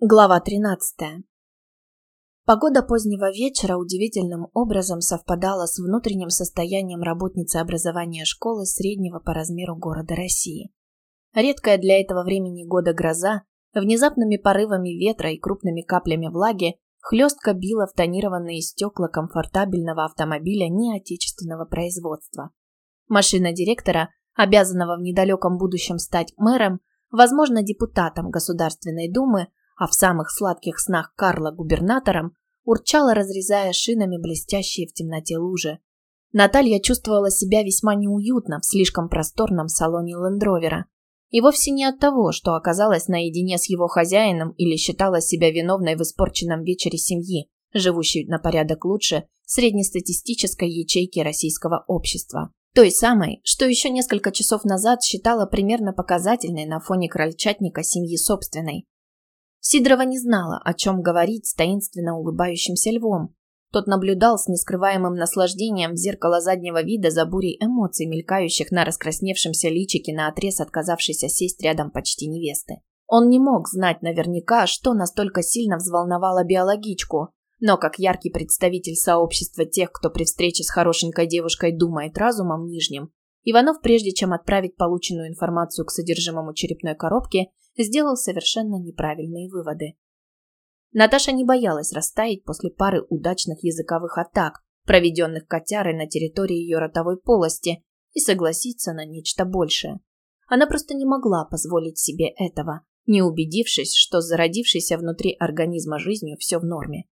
Глава 13. Погода позднего вечера удивительным образом совпадала с внутренним состоянием работницы образования школы среднего по размеру города России. Редкая для этого времени года гроза, внезапными порывами ветра и крупными каплями влаги хлестко била в тонированные стекла комфортабельного автомобиля неотечественного производства. Машина директора, обязанного в недалеком будущем стать мэром, возможно, депутатом Государственной Думы, а в самых сладких снах Карла губернатором, урчала, разрезая шинами блестящие в темноте лужи. Наталья чувствовала себя весьма неуютно в слишком просторном салоне лендровера. И вовсе не от того, что оказалась наедине с его хозяином или считала себя виновной в испорченном вечере семьи, живущей на порядок лучше среднестатистической ячейки российского общества. Той самой, что еще несколько часов назад считала примерно показательной на фоне крольчатника семьи собственной. Сидорова не знала, о чем говорить с таинственно улыбающимся львом. Тот наблюдал с нескрываемым наслаждением в зеркало заднего вида за бурей эмоций, мелькающих на раскрасневшемся личике на отрез отказавшейся сесть рядом почти невесты. Он не мог знать наверняка, что настолько сильно взволновало биологичку, но как яркий представитель сообщества тех, кто при встрече с хорошенькой девушкой думает разумом нижним, Иванов, прежде чем отправить полученную информацию к содержимому черепной коробки, сделал совершенно неправильные выводы. Наташа не боялась растаять после пары удачных языковых атак, проведенных котярой на территории ее ротовой полости, и согласиться на нечто большее. Она просто не могла позволить себе этого, не убедившись, что с зародившейся внутри организма жизнью все в норме.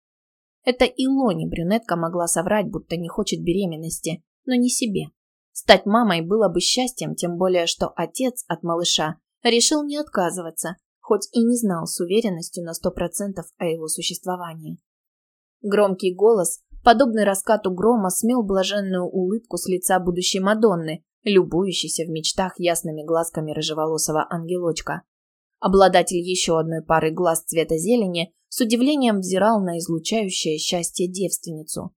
Это Илоне брюнетка могла соврать, будто не хочет беременности, но не себе. Стать мамой было бы счастьем, тем более, что отец от малыша решил не отказываться, хоть и не знал с уверенностью на сто процентов о его существовании. Громкий голос, подобный раскату грома, смел блаженную улыбку с лица будущей Мадонны, любующейся в мечтах ясными глазками рыжеволосого ангелочка. Обладатель еще одной пары глаз цвета зелени с удивлением взирал на излучающее счастье девственницу.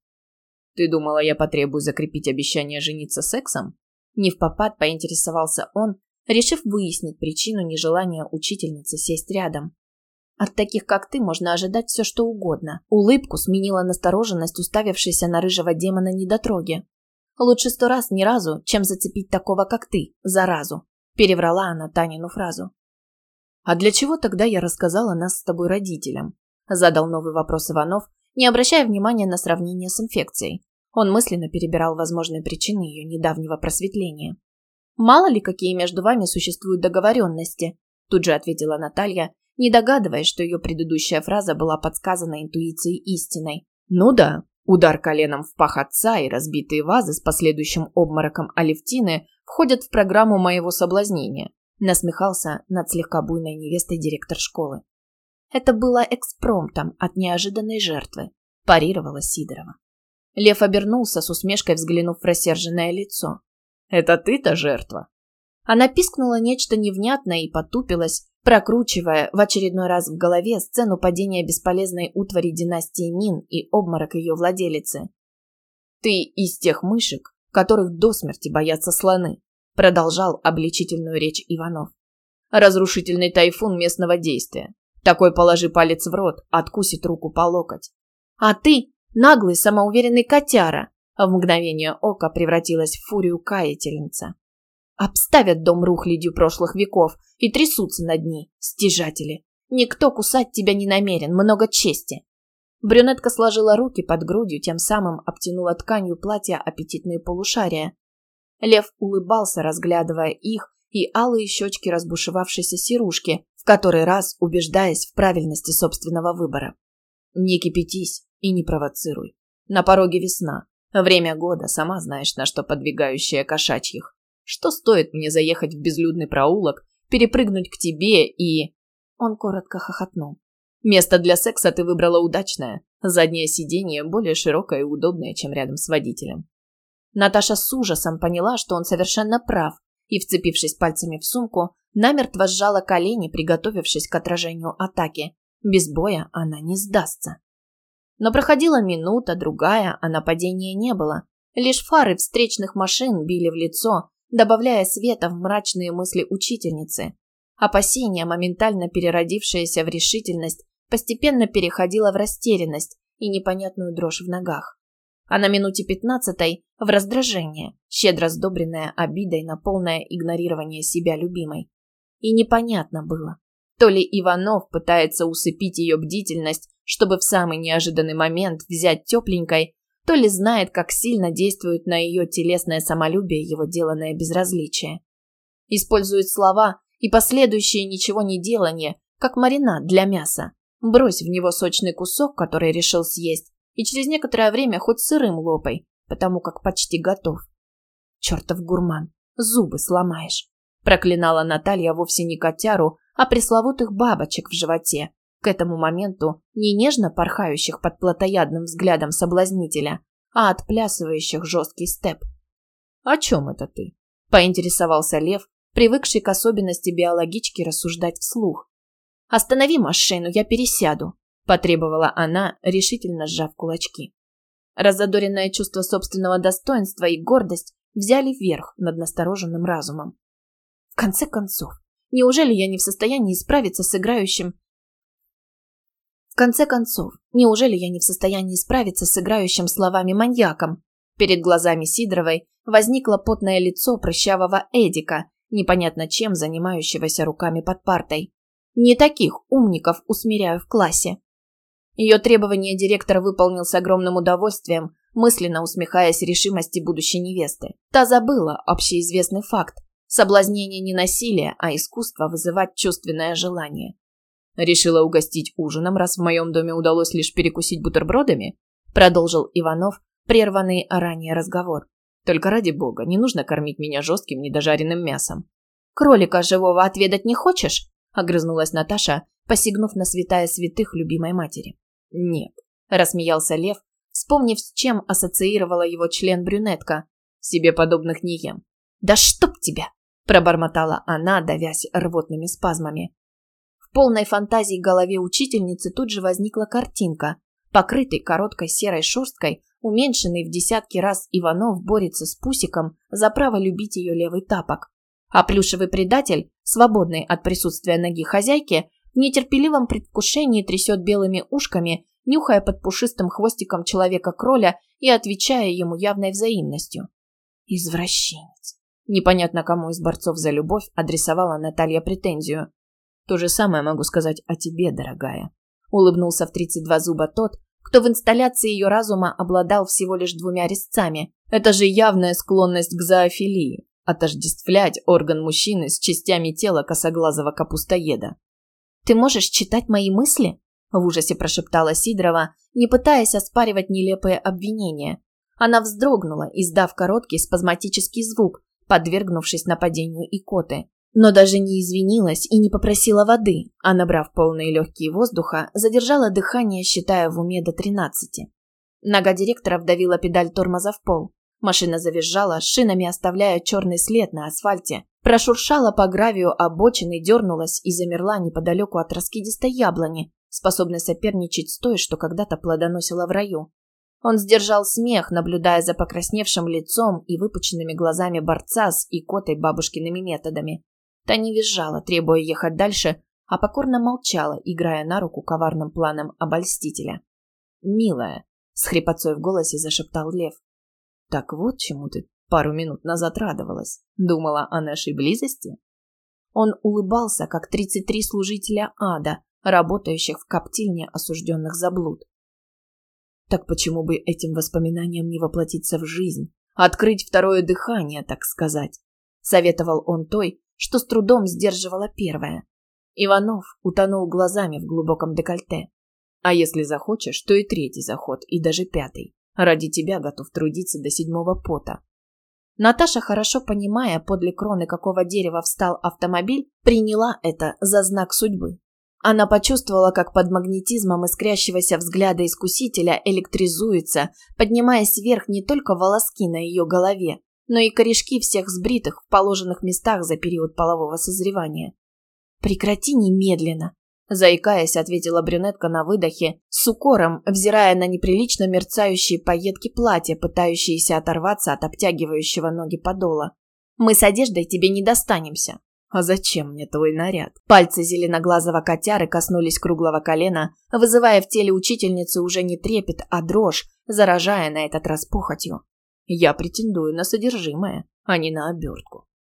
«Ты думала, я потребую закрепить обещание жениться сексом?» Не в попад поинтересовался он, решив выяснить причину нежелания учительницы сесть рядом. От таких, как ты, можно ожидать все, что угодно. Улыбку сменила настороженность, уставившаяся на рыжего демона недотроги. Лучше сто раз ни разу, чем зацепить такого, как ты, заразу. Переврала она Танину фразу. «А для чего тогда я рассказала нас с тобой родителям?» Задал новый вопрос Иванов, не обращая внимания на сравнение с инфекцией. Он мысленно перебирал возможные причины ее недавнего просветления. Мало ли, какие между вами существуют договоренности, тут же ответила Наталья, не догадываясь, что ее предыдущая фраза была подсказана интуицией истиной. Ну да, удар коленом в пах отца и разбитые вазы с последующим обмороком Алевтины входят в программу моего соблазнения, насмехался над слегка буйной невестой директор школы. Это было экспромтом от неожиданной жертвы, парировала Сидорова. Лев обернулся с усмешкой, взглянув в рассерженное лицо. Это ты-то жертва?» Она пискнула нечто невнятное и потупилась, прокручивая в очередной раз в голове сцену падения бесполезной утвари династии Мин и обморок ее владелицы. «Ты из тех мышек, которых до смерти боятся слоны», продолжал обличительную речь Иванов. «Разрушительный тайфун местного действия. Такой положи палец в рот, откусит руку по локоть. А ты наглый самоуверенный котяра, в мгновение ока превратилась в фурию каятельница. Обставят дом рухлядью прошлых веков и трясутся над ней, стяжатели. Никто кусать тебя не намерен, много чести. Брюнетка сложила руки под грудью, тем самым обтянула тканью платья аппетитные полушария. Лев улыбался, разглядывая их и алые щечки разбушевавшейся сирушки, в который раз убеждаясь в правильности собственного выбора. «Не кипятись и не провоцируй. На пороге весна. Время года, сама знаешь, на что подвигающая кошачьих. Что стоит мне заехать в безлюдный проулок, перепрыгнуть к тебе и...» Он коротко хохотнул. «Место для секса ты выбрала удачное. Заднее сиденье более широкое и удобное, чем рядом с водителем». Наташа с ужасом поняла, что он совершенно прав, и, вцепившись пальцами в сумку, намертво сжала колени, приготовившись к отражению атаки. Без боя она не сдастся. Но проходила минута, другая, а нападения не было. Лишь фары встречных машин били в лицо, добавляя света в мрачные мысли учительницы. Опасения, моментально переродившиеся в решительность, постепенно переходила в растерянность и непонятную дрожь в ногах. А на минуте пятнадцатой – в раздражение, щедро сдобренное обидой на полное игнорирование себя любимой. И непонятно было, то ли Иванов пытается усыпить ее бдительность, чтобы в самый неожиданный момент взять тепленькой, то ли знает, как сильно действует на ее телесное самолюбие его деланное безразличие. Использует слова и последующее ничего не делание, как маринад для мяса. Брось в него сочный кусок, который решил съесть, и через некоторое время хоть сырым лопай, потому как почти готов. Чертов гурман, зубы сломаешь. Проклинала Наталья вовсе не котяру, а пресловутых бабочек в животе, к этому моменту не нежно порхающих под плотоядным взглядом соблазнителя, а отплясывающих жесткий степ. «О чем это ты?» – поинтересовался Лев, привыкший к особенности биологички рассуждать вслух. «Останови машину, я пересяду», – потребовала она, решительно сжав кулачки. Разодоренное чувство собственного достоинства и гордость взяли верх над настороженным разумом. В конце концов, неужели я не в состоянии справиться с играющим в конце концов, неужели я не в состоянии справиться с играющим словами маньяком? Перед глазами Сидоровой возникло потное лицо прыщавого Эдика, непонятно чем занимающегося руками под партой. Не таких умников усмиряю в классе. Ее требование директор выполнил с огромным удовольствием, мысленно усмехаясь решимости будущей невесты. Та забыла общеизвестный факт. Соблазнение не насилие, а искусство вызывать чувственное желание. Решила угостить ужином, раз в моем доме удалось лишь перекусить бутербродами? Продолжил Иванов, прерванный ранее разговор. Только ради бога, не нужно кормить меня жестким недожаренным мясом. Кролика живого отведать не хочешь? Огрызнулась Наташа, посягнув на святая святых любимой матери. Нет, рассмеялся Лев, вспомнив, с чем ассоциировала его член брюнетка. Себе подобных не ем. Да чтоб тебя! Пробормотала она, давясь рвотными спазмами. В полной фантазии голове учительницы тут же возникла картинка. Покрытый короткой серой шерсткой, уменьшенный в десятки раз Иванов борется с Пусиком за право любить ее левый тапок. А плюшевый предатель, свободный от присутствия ноги хозяйки, в нетерпеливом предвкушении трясет белыми ушками, нюхая под пушистым хвостиком человека-кроля и отвечая ему явной взаимностью. Извращенец. Непонятно кому из борцов за любовь адресовала Наталья претензию. То же самое могу сказать о тебе, дорогая. Улыбнулся в 32 зуба тот, кто в инсталляции ее разума обладал всего лишь двумя резцами. Это же явная склонность к зоофилии. Отождествлять орган мужчины с частями тела косоглазого капустоеда. «Ты можешь читать мои мысли?» В ужасе прошептала Сидорова, не пытаясь оспаривать нелепые обвинения. Она вздрогнула, издав короткий спазматический звук, подвергнувшись нападению икоты но даже не извинилась и не попросила воды, а, набрав полные легкие воздуха, задержала дыхание, считая в уме до тринадцати. Нога директора вдавила педаль тормоза в пол. Машина завизжала, шинами оставляя черный след на асфальте. Прошуршала по гравию обочины, дернулась и замерла неподалеку от раскидистой яблони, способной соперничать с той, что когда-то плодоносила в раю. Он сдержал смех, наблюдая за покрасневшим лицом и выпученными глазами борца с икотой бабушкиными методами. Та не визжала, требуя ехать дальше, а покорно молчала, играя на руку коварным планом обольстителя. «Милая», — с хрипотцой в голосе зашептал Лев. «Так вот чему ты пару минут назад радовалась. Думала о нашей близости?» Он улыбался, как тридцать три служителя ада, работающих в коптильне осужденных за блуд. Так почему бы этим воспоминаниям не воплотиться в жизнь? Открыть второе дыхание, так сказать? Советовал он той, что с трудом сдерживала первая. Иванов утонул глазами в глубоком декольте. А если захочешь, то и третий заход, и даже пятый. Ради тебя готов трудиться до седьмого пота. Наташа, хорошо понимая, подле кроны какого дерева встал автомобиль, приняла это за знак судьбы. Она почувствовала, как под магнетизмом искрящегося взгляда искусителя электризуется, поднимаясь вверх не только волоски на ее голове, но и корешки всех сбритых в положенных местах за период полового созревания. «Прекрати немедленно!» Заикаясь, ответила брюнетка на выдохе, с укором, взирая на неприлично мерцающие пайетки платья, пытающиеся оторваться от обтягивающего ноги подола. «Мы с одеждой тебе не достанемся. А зачем мне твой наряд? Пальцы зеленоглазого котяры коснулись круглого колена, вызывая в теле учительницы уже не трепет, а дрожь, заражая на этот раз похотью. Я претендую на содержимое, а не на обертку.